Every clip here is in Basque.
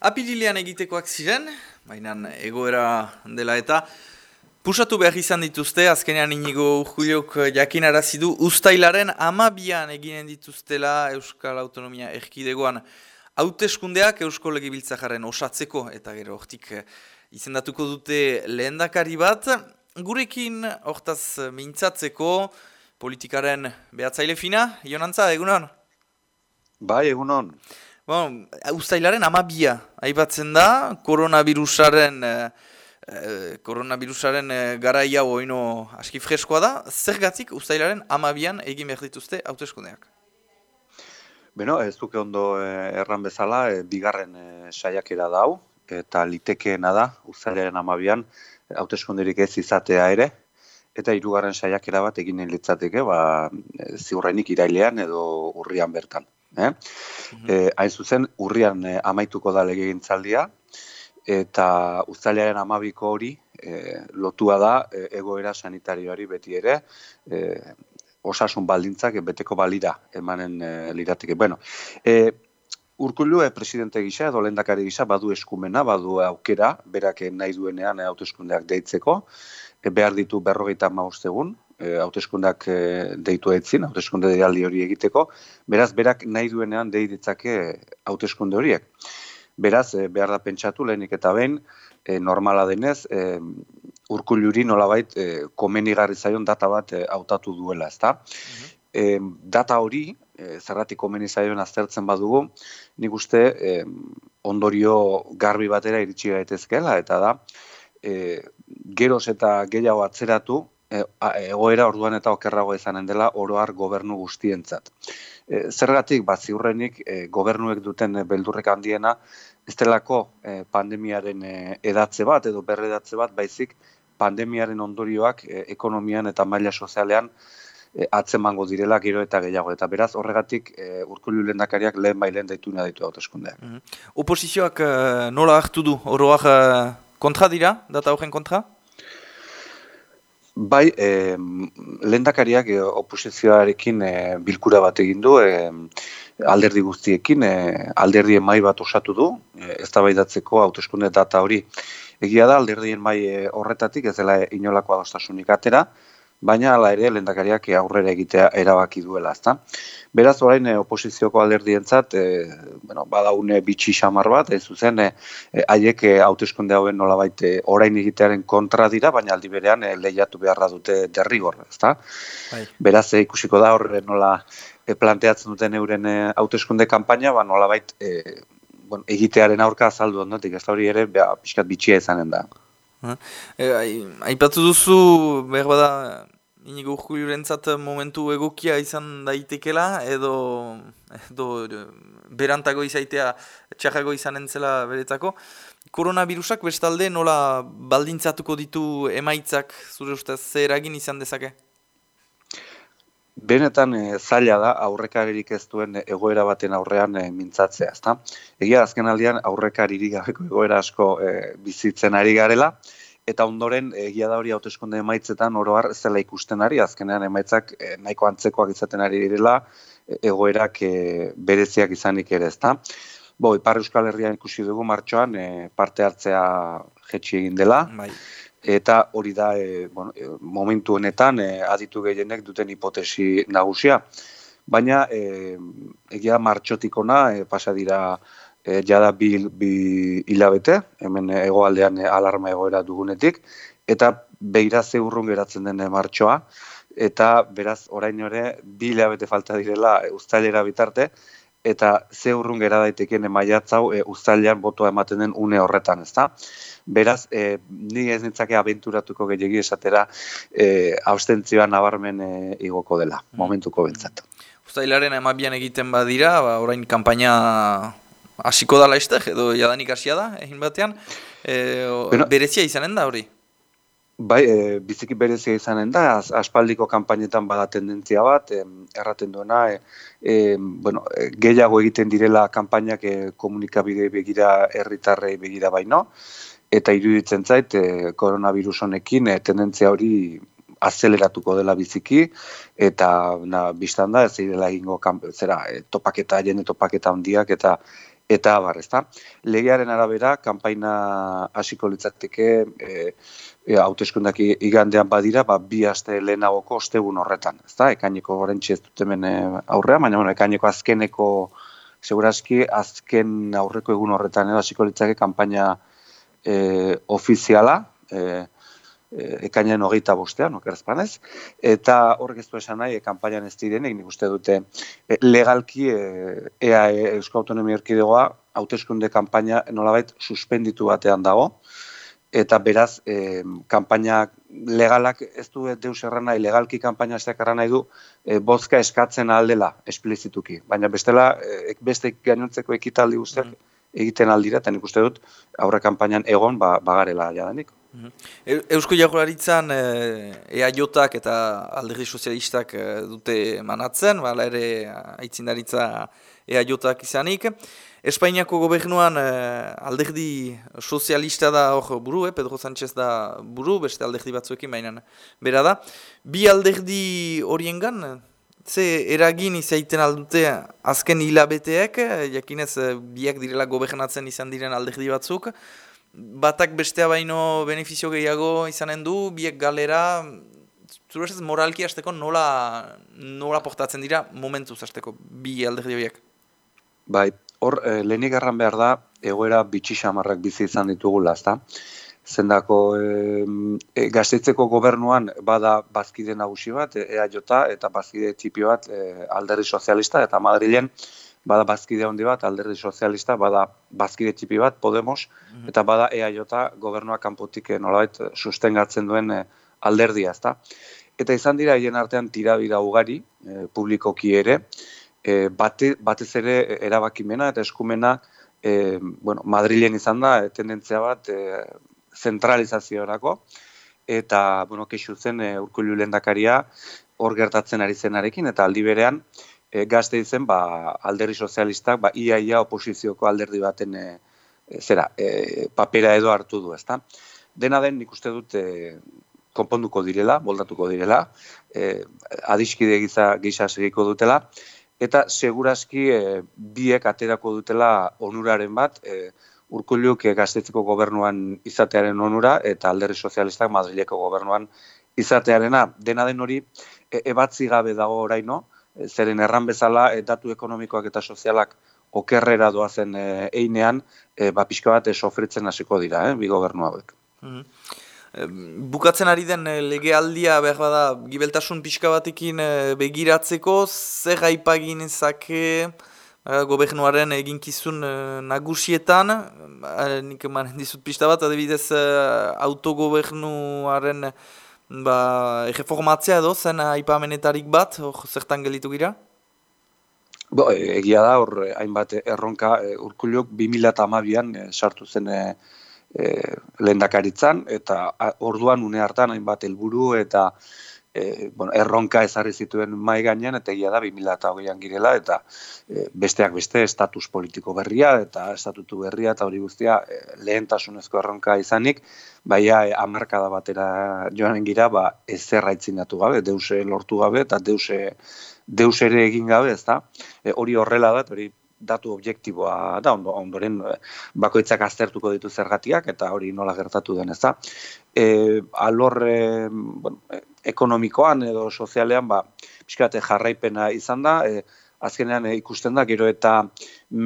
Apirilean egitekoak ziren, baina egoera dela eta pusatu behar izan dituzte, azkenean inigo Juliok jakinarazidu ustailaren amabian eginen dituztela Euskal Autonomia Erkidegoan hauteskundeak Eusko Legibiltzakaren osatzeko eta gero hortik izendatuko dute lehendakari bat. Gurekin hortaz mintzatzeko politikaren behatzaile fina, Ionantza, egunon? Bai, egunon. Bon, Uztailaren amabia, aipatzen da, koronavirusaren, eh koronavirusaren eh, garaia oino aski freskoa da, zergatik Uztailaren amabian egin behar dituzte hauteskundeak? Beno, ez duke ondo erran bezala, eh, bigarren eh, saiakera da hau, eta litekeena da, Uztailaren amabian, hauteskunderik ez izatea ere, eta hirugarren saiakera bat egin litzateke, ba, ziurrenik irailean edo urrian bertan. Eh? Mm hain zuzen, urrian eh, amaituko da legegintzaldia, eta uztailearen amabiko hori eh, lotua da eh, egoera sanitarioari beti ere, eh, osasun baldintzak beteko balira emanen eh, lirateke. Bueno, eh, Urkullu e, presidente gisa edo lendakari gisa badu eskumena, badu aukera, berak nahi duenean hauteskundeak deitzeko, e, behar ditu berrogeita maustegun, E, hauteskundak e, deitu etzin, hauteskunde deialdi hori egiteko, beraz, berak nahi duenean dei ditzake hauteskunde horiek. Beraz, e, behar da pentsatu lehenik eta behin, normala denez, e, urkuluri nolabait e, komenigarri zaion data bat hautatu duela, ezta? Mm data hori, e, zerratik komeni zaion aztertzen badugu, nik uste ondorio garbi batera iritsi gaitezkela, eta da, e, geroz eta gehiago atzeratu, E, egoera orduan eta okerrago izanen dela oroar gobernu guztientzat. E, zergatik, bat ziurrenik, e, gobernuek duten beldurrek handiena, ez delako e, pandemiaren e, edatze bat edo berredatze bat, baizik pandemiaren ondorioak e, ekonomian eta maila sozialean e, atzemango direla gero eta gehiago. Eta beraz, horregatik, e, urkulu lendakariak lehen bailen daitu nahi ditu hauteskundeak. Mm Oposizioak nola hartu du, oroak kontra dira, data horren kontra? Bai, e, lehendakariak e, oposizioarekin e, bilkura bat egin du, e, alderdi guztiekin, e, alderdien mai bat osatu du, e, ez da baidatzeko hauteskunde data hori. Egia da, alderdien mai horretatik ez dela inolako adostasunik atera, baina hala ere lehendakariak aurrera egitea erabaki duela, ezta. Beraz orain e, oposizioko alderdientzat eh bueno, badaune bitxi xamar bat, ez zuzen eh haiek e, hauteskunde hauen nolabait orain egitearen kontra dira, baina aldi berean e, lehiatu beharra dute derrigor, ezta. Bai. Beraz e, ikusiko da horre nola e, planteatzen duten euren hauteskunde kanpaina, ba nolabait e, bueno, egitearen aurka azaldu ondotik, ez da hori ere, ba, pixkat bitxia izanen da. Eh, aipatu duzu, behar bada, inigo urkulirentzat momentu egokia izan daitekela, edo, edo berantago izaitea txarrago izan entzela beretako. Koronavirusak bestalde nola baldintzatuko ditu emaitzak, zure ustez, zer egin izan dezake? Benetan e, zaila da aurrekaririk ez duen egoera baten aurrean e, mintzatzea, ezta? Egia azken aldian aurrekaririk gabeko egoera asko e, bizitzen ari garela eta ondoren egia da hori hauteskunde emaitzetan oro har zela ikusten ari azkenean emaitzak e, nahiko antzekoak izaten ari direla egoerak e, bereziak izanik ere, ezta? Bo, Ipar Euskal Herrian ikusi dugu martxoan e, parte hartzea jetxi egin dela. Bai eta hori da e, bueno, e, momentu honetan e, aditu gehienek duten hipotesi nagusia. Baina e, egia martxotikona e, pasa dira e, jada bi, bi hilabete, hemen egoaldean e, alarma egoera dugunetik, eta beira zeurrun geratzen den martxoa, eta beraz orain ere bi hilabete falta direla e, ustailera bitarte, eta ze urrun gera daitekeen emaiatzau e, ustailean botoa ematen den une horretan, ezta? Beraz, e, ni ez nintzake abenturatuko gehiagi esatera e, austentzioa nabarmen e, igoko dela, mm. momentuko bentzat. Uztailaren emabian egiten badira, ba, orain kanpaina hasiko dala este, edo jadanik hasia da, egin batean, e, berezia izanen da hori? Bai, e, biziki berezia izanen da, aspaldiko kanpainetan bada tendentzia bat, e, erraten duena, e, e, bueno, gehiago egiten direla kanpainak e, komunikabide begira herritarrei begira baino, eta iruditzen zait e, koronavirus honekin e, tendentzia hori azeleratuko dela biziki. Eta na biztan da ez dela egingo zera e, topaketa jende topaketa handiak eta eta bar, ezta? Legearen arabera, kanpaina hasiko litzateke, e, e, hauteskundak igandean badira, ba, bi aste lehenagoko ostegun horretan, ezta? Ekaineko gorentzi ez dut hemen e, aurrea, baina bueno, ekaineko azkeneko, segurazki, azken aurreko egun horretan edo hasiko litzake kanpaina e, ofiziala, e, e, ekainen hogeita bostean, okerazpanez, eta horrek ez du esan nahi, e, kampainan ez direnek, nik uste dute, e, legalki e, EAE Eusko Autonomia Erkidegoa, hauteskunde kanpaina nolabait suspenditu batean dago, eta beraz, e, kanpaina legalak ez du deus erran nahi, legalki kanpaina ez erran nahi du, e, bozka eskatzen aldela, esplizituki. Baina bestela, e, beste gainontzeko ekitaldi guztiak, mm. egiten aldira, eta nik uste dut, aurre kanpainan egon, ba, bagarela jadanik. Eusko Jagolaritzan EAJak eta alderdi sozialistak eh, dute manatzen, bala ere aitzindaritza EAJak izanik. Espainiako gobernuan eh, alderdi sozialista da hor buru, eh? Pedro Sánchez da buru, beste alderdi batzuekin baina bera da. Bi alderdi horiengan, ze eragin izaiten aldute azken hilabeteek, jakinez biak direla gobernatzen izan diren alderdi batzuk, batak bestea baino beneficio gehiago izanen du, biek galera, zure ez moralki hasteko nola, nola portatzen dira momentu hasteko bi alderdi horiek? Bai, hor, eh, lehenik erran behar da, egoera bitxi xamarrak bizi izan ditugula, ezta? Zendako, e, gaztetzeko gobernuan bada bazkide nagusi bat, EAJ eta bazkide txipi bat e, alderdi sozialista, eta Madrilen, bada bazkide handi bat, alderdi sozialista, bada bazkide txipi bat, Podemos, mhm. eta bada EAJ gobernua kanpotik eh, nolabait sustengatzen duen eh, alderdia, ezta. Eta izan dira hien artean tirabira ugari, e, publikoki ere, e, bate, batez ere erabakimena eta eskumena e, bueno, Madrilen izan da, tendentzia bat e, zentralizaziorako, eta bueno, kexu zen e, urkullu lendakaria hor gertatzen ari zenarekin, eta aldi berean, e, gazte izen ba, alderdi sozialistak ba, iaia oposizioko alderdi baten e, zera, e, papera edo hartu du, ezta? Dena den nik uste dut e, konponduko direla, boldatuko direla, e, adiskide giza gisa segiko dutela, eta segurazki e, biek aterako dutela onuraren bat, e, urkulluk e, gaztetzeko gobernuan izatearen onura, eta alderdi sozialistak Madrileko gobernuan izatearena. Dena den hori, e, ebatzi gabe dago oraino, zeren erran bezala e, datu ekonomikoak eta sozialak okerrera doazen e, einean, e, ba, pixka bat sofritzen hasiko dira, eh, bi gobernu hauek. Mm Bukatzen ari den legealdia behar bada gibeltasun pixka batekin begiratzeko, zer gaipagin ezake gobernuaren eginkizun nagusietan, nik emanen dizut pixka bat, adibidez autogobernuaren ba, erreformatzea edo zen aipamenetarik bat, hor zertan gelitu gira? Bo, e, egia da, hor hainbat erronka e, urkuliok 2008an e, sartu zen e, lehendakaritzan, eta orduan une hartan hainbat helburu eta e, bueno, erronka ezarri zituen mai gainean eta egia da 2008an girela eta e, besteak beste estatus politiko berria eta estatutu berria eta hori guztia e, lehentasunezko erronka izanik baia e, amarkada batera joanen gira ba ezerra itzinatu gabe deuse lortu gabe eta deuse deus ere egin gabe, ezta? E, hori horrela da, hori datu objektiboa da, ondo, ondoren bakoitzak aztertuko ditu zergatiak, eta hori nola gertatu den, ezta? E, alor, bueno, ekonomikoan edo sozialean ba pixkate jarraipena izan da e, azkenean e, ikusten da gero eta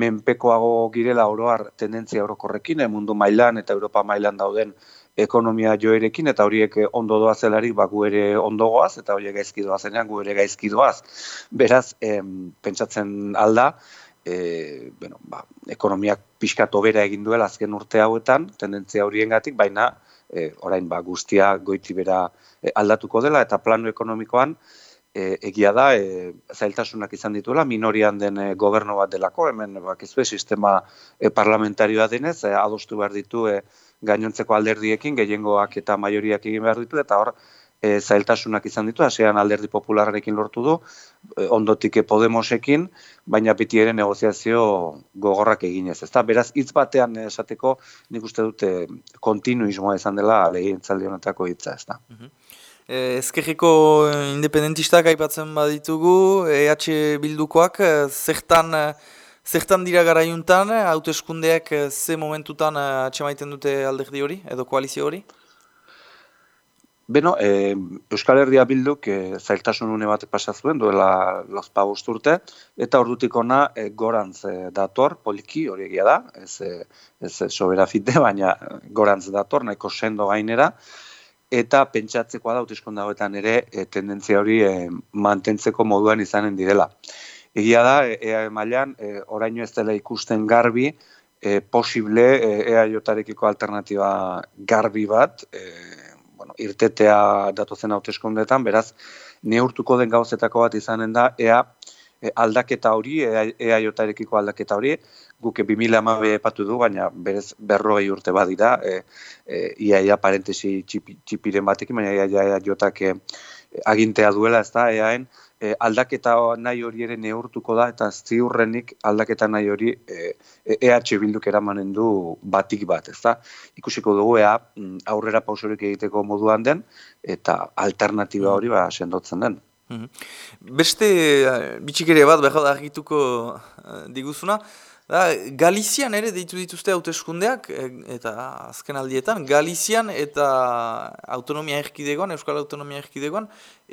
menpekoago girela oroar tendentzia orokorrekin e, mundu mailan eta Europa mailan dauden ekonomia joerekin eta horiek e, ondo doa zelarik ba gu ere ondo goaz eta horiek gaizki doa zenean gu ere gaizki doaz beraz pentsatzen alda e, bueno, ba, ekonomiak pixkat obera egin duela azken urte hauetan tendentzia horiengatik baina e, orain ba, guztia goiti bera e, aldatuko dela eta plano ekonomikoan e, egia da e, zailtasunak izan dituela minorian den e, gobernu bat delako hemen bakizue sistema e, parlamentarioa denez e, adostu behar ditu e, gainontzeko alderdiekin gehiengoak eta maioriak egin behar ditu eta hor e, zailtasunak izan ditu, hasean alderdi populararekin lortu du, e, ondotik Podemosekin, baina beti ere negoziazio gogorrak eginez. Ezta? Beraz, hitz batean esateko nik uste dute kontinuismoa izan dela lehien zaldi honetako hitza. Ezta? Mm Ezkerriko independentistak aipatzen baditugu, EH Bildukoak, zertan Zertan dira gara juntan, hauteskundeak ze momentutan atxemaiten dute alderdi hori, edo koalizio hori? Beno, e, Euskal Herria bilduk e, zailtasun une batek pasazuen, duela lozpa urte, eta ordutik ona e, gorantz e, dator, poliki hori egia da, ez, e, ez sobera fite, baina gorantz dator, nahiko sendo gainera, eta pentsatzeko da, utizkon dagoetan ere, e, tendentzia hori e, mantentzeko moduan izanen direla. Egia da, ea mailan e, oraino ez dela ikusten garbi, e, posible, e, ea jotarekiko alternatiba garbi bat, e, irtetea datozen hauteskundetan, beraz, neurtuko den gauzetako bat izanen da, ea e, aldaketa hori, ea, ea jotarekiko aldaketa hori, guk 2000 amabe epatu du, baina berez berroi urte badira, e, e, ia ia parentesi txipiren batekin, baina ia, ia, jotak e, agintea duela, ez da, eaen, e, aldaketa nahi hori ere neurtuko da, eta ziurrenik aldaketa nahi hori e, EH bilduk eramanen du batik bat, ezta? Ikusiko dugu ea mm, aurrera pausorik egiteko moduan den, eta alternatiba hori ba, sendotzen den. Mhm. Beste uh, bitxikeria bat behar da argituko diguzuna, Da, Galizian ere deitu dituzte hauteskundeak e, eta azken aldietan, Galizian eta autonomia erkidegoan, Euskal Autonomia erkidegoan,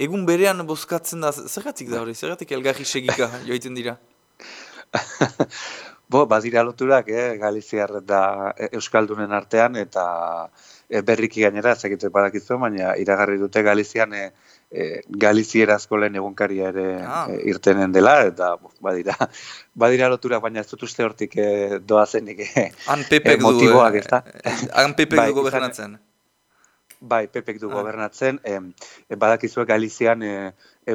egun berean bozkatzen da, zergatik da hori, zergatik elgarri segika joiten dira? Bo, badira loturak, eh, Galiziar eta Euskaldunen artean, eta e, berriki gainera, ezakitu badakizu, baina iragarri dute Galizian e, e, Galizierazko lehen egunkaria ere ah. e, irtenen dela, eta badira, badira lotura, baina ez dut uste hortik e, doazenik e, e, motiboak, ez da? Han pepek bai, du gobernatzen. Bai, pepek du ah. gobernatzen, e, e, badakizue Galizian e,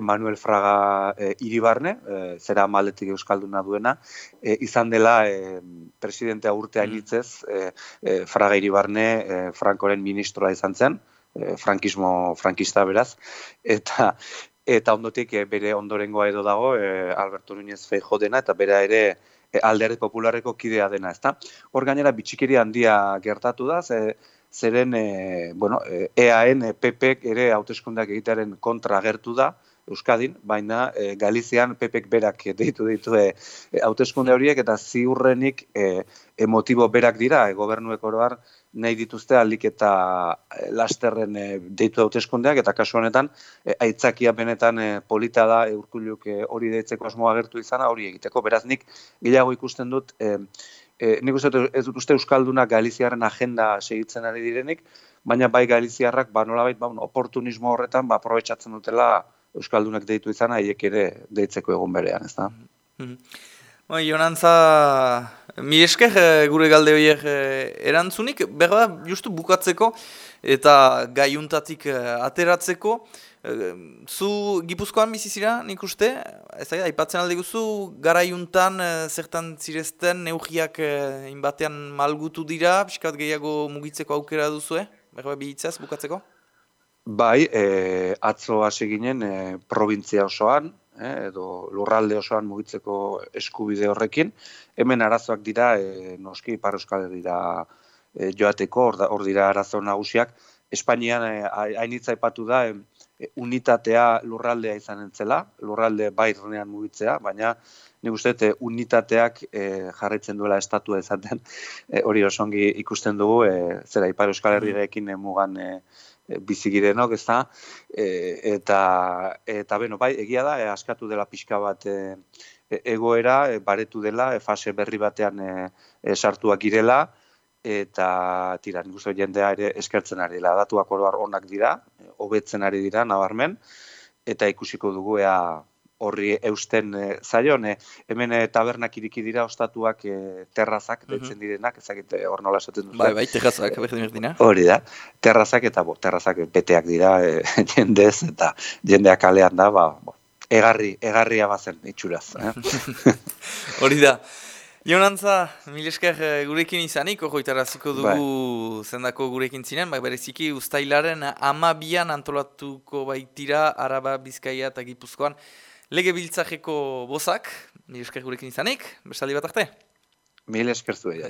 Manuel Fraga e, iribarne, e, zera maletik euskalduna duena, e, izan dela e, presidentea urtea mm. e, e, Fraga iribarne, e, Frankoren ministroa izan zen, e, frankismo frankista beraz eta eta ondotik e, bere ondorengoa edo dago e, Alberto Núñez Feijo dena eta bera ere e, alderdi popularreko kidea dena, ezta? Hor gainera bitxikeria handia gertatu da, ze, zeren e, bueno, EAN PP ere hauteskundeak egitearen kontra agertu da, Euskadin, baina e, Galizian pepek berak deitu ditu e, hauteskunde horiek eta ziurrenik e, emotibo berak dira, e, gobernuek oroar nahi dituzte alik eta eh, lasterren e, deitu hauteskundeak eta kasu honetan e, aitzakia benetan e, polita da urkuluk hori deitzeko asmoa agertu izana hori egiteko. Beraz nik gehiago ikusten dut e, e, nik uste ez dut uste Euskalduna Galiziaren agenda segitzen ari direnik, baina bai Galiziarrak ba nolabait ba oportunismo horretan ba aprobetxatzen dutela Euskaldunak deitu izana haiek ere deitzeko egun berean, ezta? Mm -hmm. Bai, Jonantza, mi esker eh, gure galde horiek eh, erantzunik, berda, justu bukatzeko eta gaiuntatik eh, ateratzeko. Zu gipuzkoan bizizira, nik uste, ez da, ipatzen alde guzu, gara juntan zertan zirezten neugiak inbatean malgutu dira, piskat gehiago mugitzeko aukera duzu, eh? Berba, bihitzaz bukatzeko? Bai, e, atzo hasi ginen e, provintzia osoan, eh, edo lurralde osoan mugitzeko eskubide horrekin. Hemen arazoak dira, e, noski Ipar Euskal dira e, joateko, hor dira arazo nagusiak. Espainian e, hainitza ipatu da, e, unitatea lurraldea izan entzela, lurralde bairrenean mugitzea, baina nik uste e, unitateak e, jarraitzen duela estatua ezaten, e, hori osongi ikusten dugu, e, zera Ipar Euskal Herriarekin e, mugan e, bizigirenok, ez da, e, eta, eta beno, bai, egia da, e, askatu dela pixka bat e egoera, e, baretu dela, e, fase berri batean e, e, sartuak girela, eta tira, nik uste jendea ere eskertzen ari dela, datuak oroar onak dira, hobetzen ari dira, nabarmen, eta ikusiko dugu ea horri eusten e, zaion, e, hemen e, tabernak iriki dira ostatuak e, terrazak, mm -hmm. direnak, ezakit hor nola esaten dut. Bai, bai, terrazak, berdin Hori da, terrazak eta bo, terrazak beteak dira e, jendez, eta jendeak kalean da, ba, bo, egarri, egarria bazen itxuraz. Eh? Hori da. Jonantza, mil esker gurekin izanik, ojoitaraziko dugu bai. zendako gurekin zinen, bai bereziki ustailaren amabian antolatuko baitira Araba, Bizkaia eta Gipuzkoan. Lege biltzakeko bozak, nire esker gurekin izanik, bestaldi bat arte? Mil esker zuei, jo.